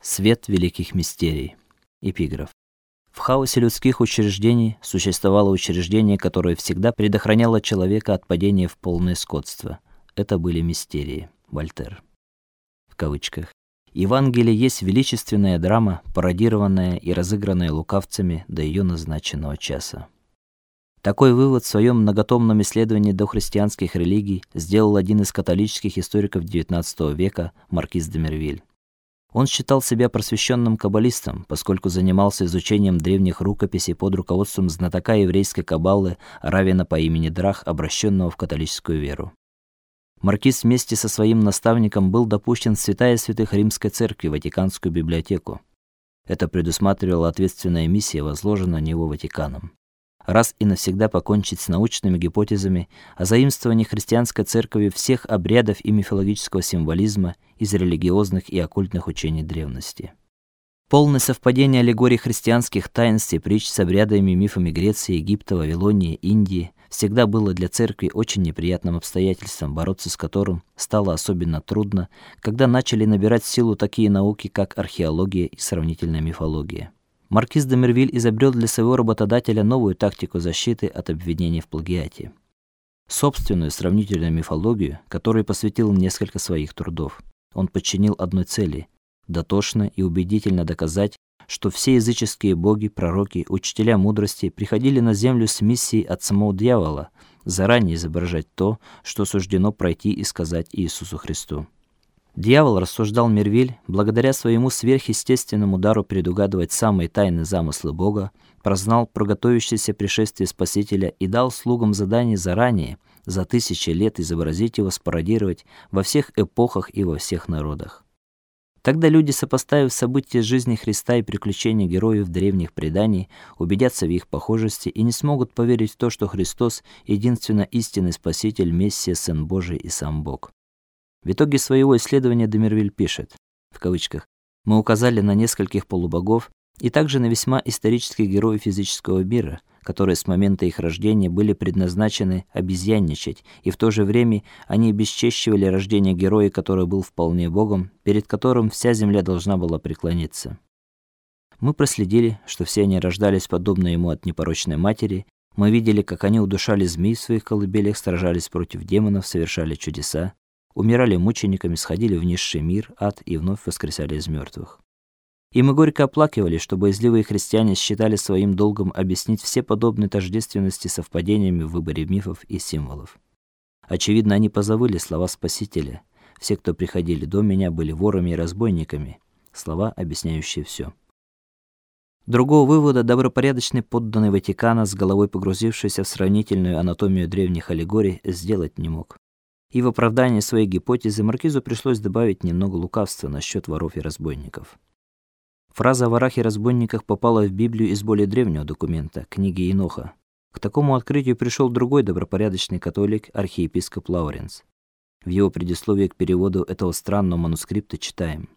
Свет великих мистерий. Эпиграф. В хаосе людских учреждений существовало учреждение, которое всегда предохраняло человека от падения в полное скотство. Это были мистерии. Вольтер. В кавычках. Евангелие есть величественная драма, пародированная и разыгранная лукавцами до ее назначенного часа. Такой вывод в своем многотомном исследовании дохристианских религий сделал один из католических историков XIX века, маркиз де Мервиль. Он считал себя просвещенным каббалистом, поскольку занимался изучением древних рукописей под руководством знатока еврейской каббалы Равина по имени Драх, обращенного в католическую веру. Маркиз вместе со своим наставником был допущен в святая святых Римской церкви, Ватиканскую библиотеку. Это предусматривала ответственная миссия, возложенная на него Ватиканом раз и навсегда покончить с научными гипотезами о заимствовании христианской церкви всех обрядов и мифологического символизма из религиозных и оккультных учений древности. Полное совпадение аллегорий христианских таинств и притч с обрядами и мифами Греции, Египта, Вавилонии, Индии всегда было для церкви очень неприятным обстоятельством, бороться с которым стало особенно трудно, когда начали набирать силу такие науки, как археология и сравнительная мифология. Маркиз де Мервиль изобрел для своего работодателя новую тактику защиты от обвинений в плагиате. Собственную сравнительную мифологию, которой посвятил несколько своих трудов. Он подчинил одной цели дотошно и убедительно доказать, что все языческие боги, пророки, учителя мудрости приходили на землю с миссией от самого дьявола, заранее изображать то, что суждено пройти и сказать Иисусу Христу. Дьявол, рассуждал Мервиль, благодаря своему сверхъестественному дару предугадывать самые тайные замыслы Бога, прознал про готовящееся пришествие Спасителя и дал слугам задание заранее, за тысячи лет изобразить его, спародировать во всех эпохах и во всех народах. Тогда люди, сопоставив события жизни Христа и приключения героев древних преданий, убедятся в их похожести и не смогут поверить в то, что Христос единственно истинный Спаситель, Мессия, Сын Божий и сам Бог. В итоге своего исследования Демервиль пишет, в кавычках, «Мы указали на нескольких полубогов и также на весьма исторических героев физического мира, которые с момента их рождения были предназначены обезьянничать, и в то же время они обесчещивали рождение героя, который был вполне богом, перед которым вся земля должна была преклониться. Мы проследили, что все они рождались подобно ему от непорочной матери, мы видели, как они удушали змей в своих колыбелях, сражались против демонов, совершали чудеса умирали мучениками, сходили в низший мир, ад и вновь воскресали из мертвых. И мы горько оплакивали, что боязливые христиане считали своим долгом объяснить все подобные тождественности совпадениями в выборе мифов и символов. Очевидно, они позабыли слова Спасителя. Все, кто приходили до меня, были ворами и разбойниками. Слова, объясняющие все. Другого вывода добропорядочный подданный Ватикана, с головой погрузившийся в сравнительную анатомию древних аллегорий, сделать не мог. И в оправдание своей гипотезы маркизу пришлось добавить немного лукавства насчет воров и разбойников. Фраза о ворах и разбойниках попала в Библию из более древнего документа, книги Еноха. К такому открытию пришел другой добропорядочный католик, архиепископ Лауренс. В его предисловии к переводу этого странного манускрипта читаем: